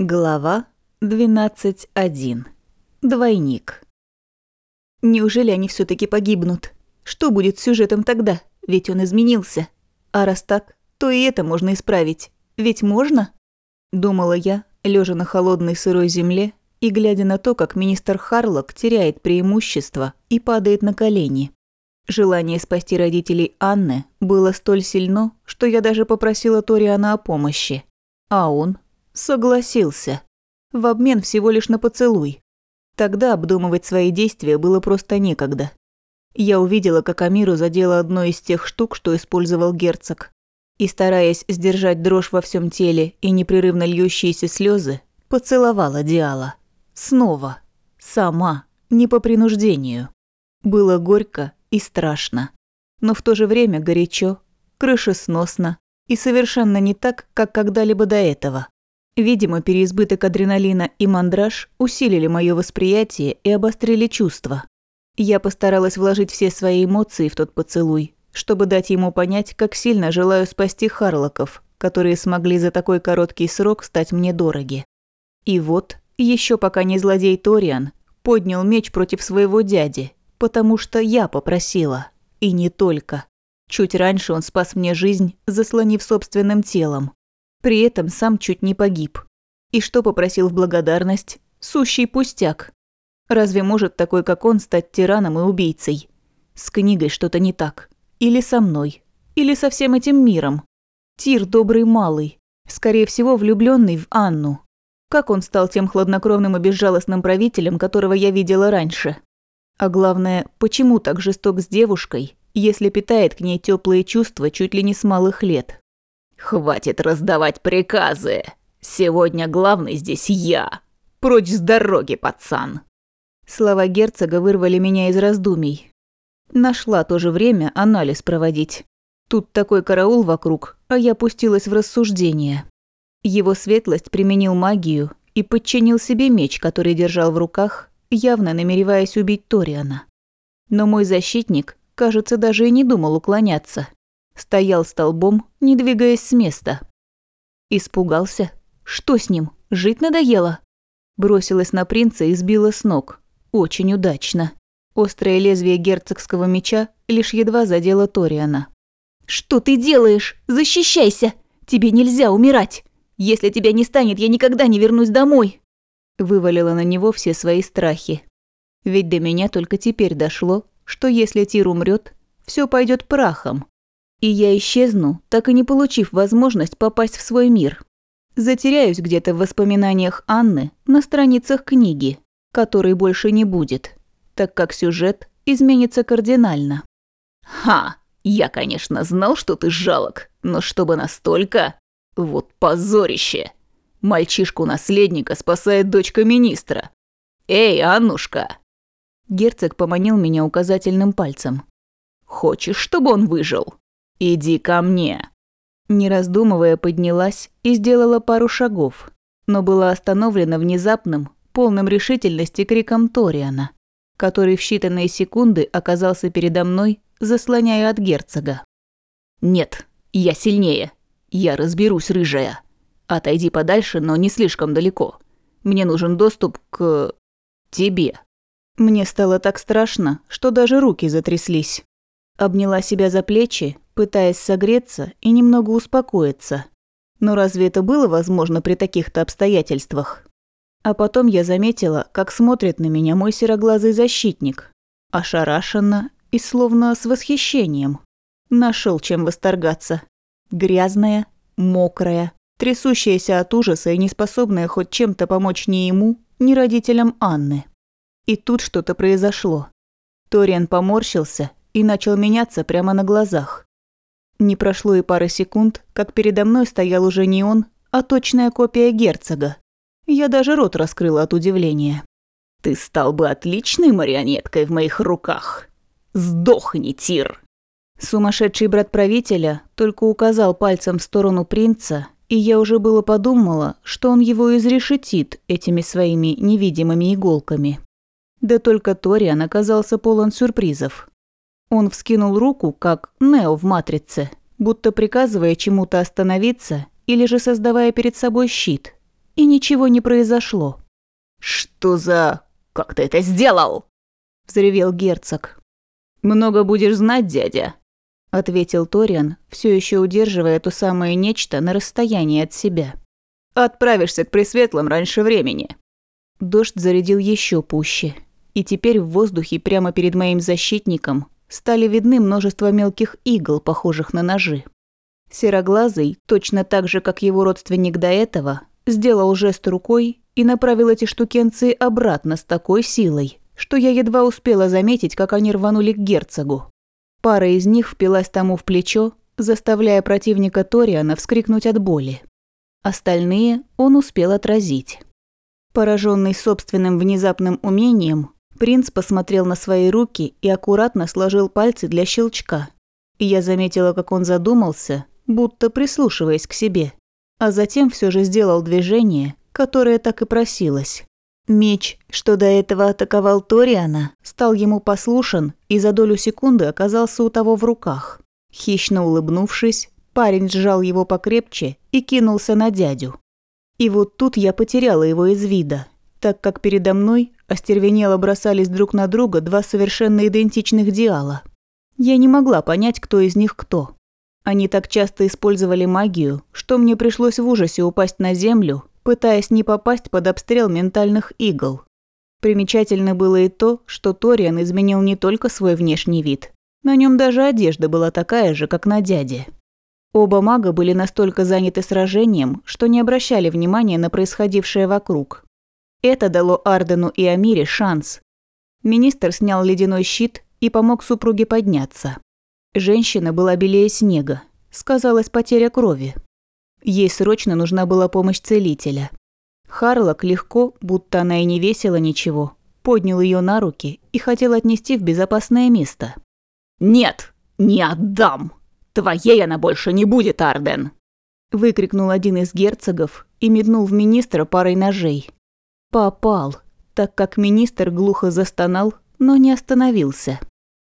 Глава 12.1. Двойник. Неужели они все таки погибнут? Что будет с сюжетом тогда? Ведь он изменился. А раз так, то и это можно исправить. Ведь можно? Думала я, лежа на холодной сырой земле и глядя на то, как министр Харлок теряет преимущество и падает на колени. Желание спасти родителей Анны было столь сильно, что я даже попросила Ториана о помощи. А он Согласился. В обмен всего лишь на поцелуй. Тогда обдумывать свои действия было просто некогда. Я увидела, как Амиру задела одно из тех штук, что использовал герцог. И, стараясь сдержать дрожь во всем теле и непрерывно льющиеся слезы, поцеловала Диала. Снова. Сама. Не по принуждению. Было горько и страшно. Но в то же время горячо, крышесносно и совершенно не так, как когда-либо до этого. Видимо, переизбыток адреналина и мандраж усилили мое восприятие и обострили чувства. Я постаралась вложить все свои эмоции в тот поцелуй, чтобы дать ему понять, как сильно желаю спасти Харлоков, которые смогли за такой короткий срок стать мне дороги. И вот, еще пока не злодей Ториан, поднял меч против своего дяди, потому что я попросила. И не только. Чуть раньше он спас мне жизнь, заслонив собственным телом. При этом сам чуть не погиб. И что попросил в благодарность? Сущий пустяк. Разве может такой, как он, стать тираном и убийцей? С книгой что-то не так. Или со мной. Или со всем этим миром. Тир добрый малый. Скорее всего, влюбленный в Анну. Как он стал тем хладнокровным и безжалостным правителем, которого я видела раньше? А главное, почему так жесток с девушкой, если питает к ней теплые чувства чуть ли не с малых лет? «Хватит раздавать приказы! Сегодня главный здесь я! Прочь с дороги, пацан!» Слова герцога вырвали меня из раздумий. Нашла то же время анализ проводить. Тут такой караул вокруг, а я пустилась в рассуждение. Его светлость применил магию и подчинил себе меч, который держал в руках, явно намереваясь убить Ториана. Но мой защитник, кажется, даже и не думал уклоняться. Стоял столбом, не двигаясь с места. Испугался. Что с ним? Жить надоело? Бросилась на принца и сбила с ног. Очень удачно. Острое лезвие герцогского меча лишь едва задело Ториана. «Что ты делаешь? Защищайся! Тебе нельзя умирать! Если тебя не станет, я никогда не вернусь домой!» Вывалила на него все свои страхи. Ведь до меня только теперь дошло, что если Тир умрет, все пойдет прахом. И я исчезну, так и не получив возможность попасть в свой мир. Затеряюсь где-то в воспоминаниях Анны на страницах книги, которой больше не будет, так как сюжет изменится кардинально. «Ха! Я, конечно, знал, что ты жалок, но чтобы настолько... Вот позорище! Мальчишку-наследника спасает дочка министра. Эй, Аннушка!» Герцог поманил меня указательным пальцем. «Хочешь, чтобы он выжил?» «Иди ко мне!» Не раздумывая, поднялась и сделала пару шагов, но была остановлена внезапным, полным решительности криком Ториана, который в считанные секунды оказался передо мной, заслоняя от герцога. «Нет, я сильнее. Я разберусь, рыжая. Отойди подальше, но не слишком далеко. Мне нужен доступ к... тебе». Мне стало так страшно, что даже руки затряслись. Обняла себя за плечи, пытаясь согреться и немного успокоиться. Но разве это было возможно при таких-то обстоятельствах? А потом я заметила, как смотрит на меня мой сероглазый защитник. Ошарашенно и словно с восхищением. Нашел чем восторгаться. Грязная, мокрая, трясущаяся от ужаса и неспособная хоть чем-то помочь ни ему, ни родителям Анны. И тут что-то произошло. Ториан поморщился и начал меняться прямо на глазах. Не прошло и пары секунд, как передо мной стоял уже не он, а точная копия герцога. Я даже рот раскрыла от удивления. «Ты стал бы отличной марионеткой в моих руках. Сдохни, Тир!» Сумасшедший брат правителя только указал пальцем в сторону принца, и я уже было подумала, что он его изрешетит этими своими невидимыми иголками. Да только Ториан оказался полон сюрпризов. Он вскинул руку, как Нео в «Матрице», будто приказывая чему-то остановиться или же создавая перед собой щит. и ничего не произошло. «Что за... Как ты это сделал?» – взревел герцог. «Много будешь знать, дядя», – ответил Ториан, все еще удерживая то самое нечто на расстоянии от себя. «Отправишься к Пресветлым раньше времени». Дождь зарядил еще пуще, и теперь в воздухе прямо перед моим защитником стали видны множество мелких игл, похожих на ножи. Сероглазый, точно так же, как его родственник до этого, сделал жест рукой и направил эти штукенции обратно с такой силой, что я едва успела заметить, как они рванули к герцогу. Пара из них впилась тому в плечо, заставляя противника Ториана вскрикнуть от боли. Остальные он успел отразить. Пораженный собственным внезапным умением, принц посмотрел на свои руки и аккуратно сложил пальцы для щелчка. И я заметила, как он задумался, будто прислушиваясь к себе, а затем все же сделал движение, которое так и просилось. Меч, что до этого атаковал Ториана, стал ему послушен и за долю секунды оказался у того в руках. Хищно улыбнувшись, парень сжал его покрепче и кинулся на дядю. И вот тут я потеряла его из вида, так как передо мной остервенело бросались друг на друга два совершенно идентичных диала. Я не могла понять, кто из них кто. Они так часто использовали магию, что мне пришлось в ужасе упасть на землю, пытаясь не попасть под обстрел ментальных игл. Примечательно было и то, что Ториан изменил не только свой внешний вид. На нем даже одежда была такая же, как на дяде. Оба мага были настолько заняты сражением, что не обращали внимания на происходившее вокруг. Это дало Ардену и Амире шанс. Министр снял ледяной щит и помог супруге подняться. Женщина была белее снега. Сказалась потеря крови. Ей срочно нужна была помощь целителя. Харлок легко, будто она и не весила ничего, поднял ее на руки и хотел отнести в безопасное место. «Нет, не отдам! Твоей она больше не будет, Арден!» Выкрикнул один из герцогов и меднул в министра парой ножей. Попал, так как министр глухо застонал, но не остановился.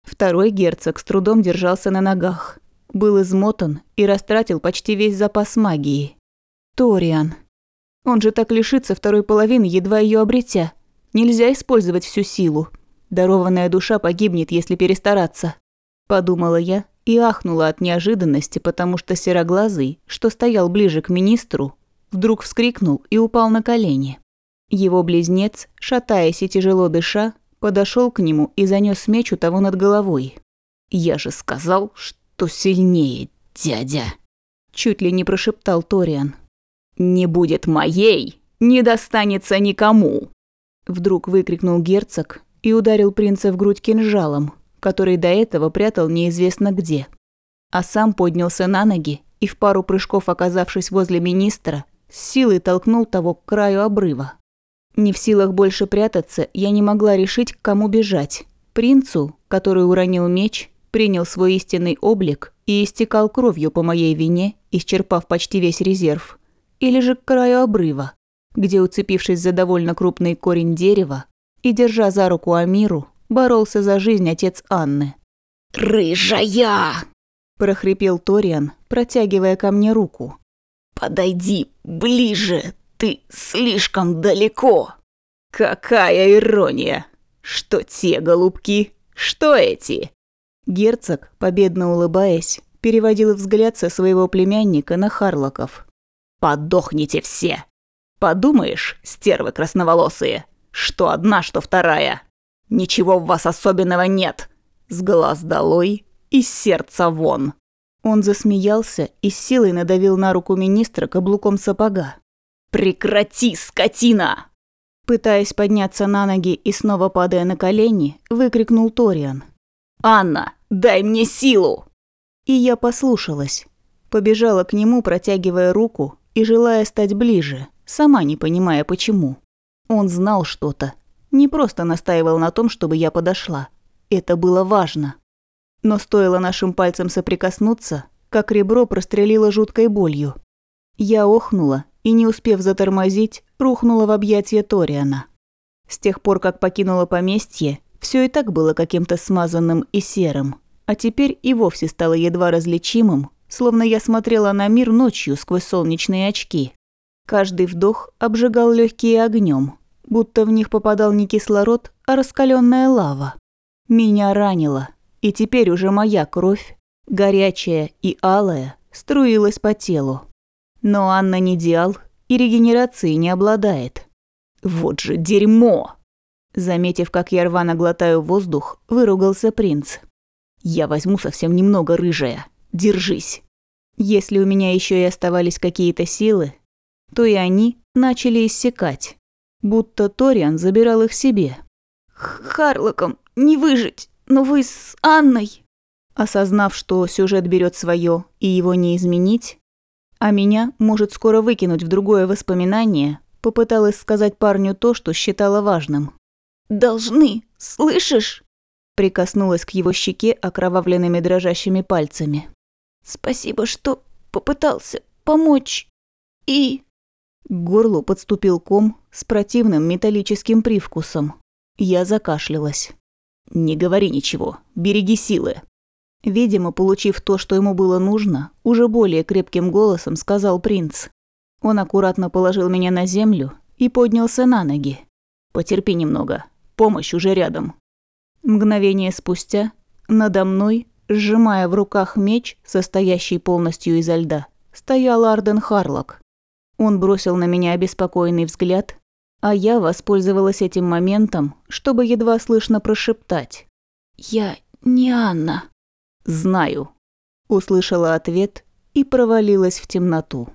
Второй герцог с трудом держался на ногах. Был измотан и растратил почти весь запас магии. Ториан. Он же так лишится второй половины, едва ее обретя. Нельзя использовать всю силу. Дарованная душа погибнет, если перестараться. Подумала я и ахнула от неожиданности, потому что сероглазый, что стоял ближе к министру, вдруг вскрикнул и упал на колени. Его близнец, шатаясь и тяжело дыша, подошел к нему и занес меч у того над головой. «Я же сказал, что сильнее, дядя!» Чуть ли не прошептал Ториан. «Не будет моей, не достанется никому!» Вдруг выкрикнул герцог и ударил принца в грудь кинжалом, который до этого прятал неизвестно где. А сам поднялся на ноги и в пару прыжков, оказавшись возле министра, с силой толкнул того к краю обрыва. Не в силах больше прятаться, я не могла решить, к кому бежать. Принцу, который уронил меч, принял свой истинный облик и истекал кровью по моей вине, исчерпав почти весь резерв. Или же к краю обрыва, где, уцепившись за довольно крупный корень дерева и держа за руку Амиру, боролся за жизнь отец Анны. «Рыжая!» – прохрипел Ториан, протягивая ко мне руку. «Подойди ближе, ты слишком далеко. Какая ирония! Что те голубки, что эти? Герцог, победно улыбаясь, переводил взгляд со своего племянника на Харлоков. «Подохните все! Подумаешь, стервы красноволосые, что одна, что вторая. Ничего в вас особенного нет. С глаз долой и сердца вон». Он засмеялся и силой надавил на руку министра каблуком сапога. «Прекрати, скотина!» Пытаясь подняться на ноги и снова падая на колени, выкрикнул Ториан. «Анна, дай мне силу!» И я послушалась. Побежала к нему, протягивая руку и желая стать ближе, сама не понимая почему. Он знал что-то. Не просто настаивал на том, чтобы я подошла. Это было важно. Но стоило нашим пальцам соприкоснуться, как ребро прострелило жуткой болью. Я охнула и, не успев затормозить, рухнула в объятия Ториана. С тех пор, как покинула поместье, все и так было каким-то смазанным и серым, а теперь и вовсе стало едва различимым, словно я смотрела на мир ночью сквозь солнечные очки. Каждый вдох обжигал легкие огнем, будто в них попадал не кислород, а раскаленная лава. Меня ранило, и теперь уже моя кровь, горячая и алая, струилась по телу. Но Анна не диал и регенерации не обладает. Вот же дерьмо! Заметив, как я рвано глотаю воздух, выругался принц. «Я возьму совсем немного, рыжая. Держись!» Если у меня еще и оставались какие-то силы, то и они начали иссякать, будто Ториан забирал их себе. «Харлоком не выжить, но вы с Анной...» Осознав, что сюжет берет свое и его не изменить, а меня может скоро выкинуть в другое воспоминание, попыталась сказать парню то, что считала важным. «Должны, слышишь?» Прикоснулась к его щеке окровавленными дрожащими пальцами. «Спасибо, что попытался помочь. И...» К горлу подступил ком с противным металлическим привкусом. Я закашлялась. «Не говори ничего, береги силы». Видимо, получив то, что ему было нужно, уже более крепким голосом сказал принц. Он аккуратно положил меня на землю и поднялся на ноги. «Потерпи немного, помощь уже рядом». Мгновение спустя надо мной, сжимая в руках меч, состоящий полностью изо льда, стоял Арден Харлок. Он бросил на меня обеспокоенный взгляд, а я воспользовалась этим моментом, чтобы едва слышно прошептать. «Я не Анна». «Знаю», – услышала ответ и провалилась в темноту.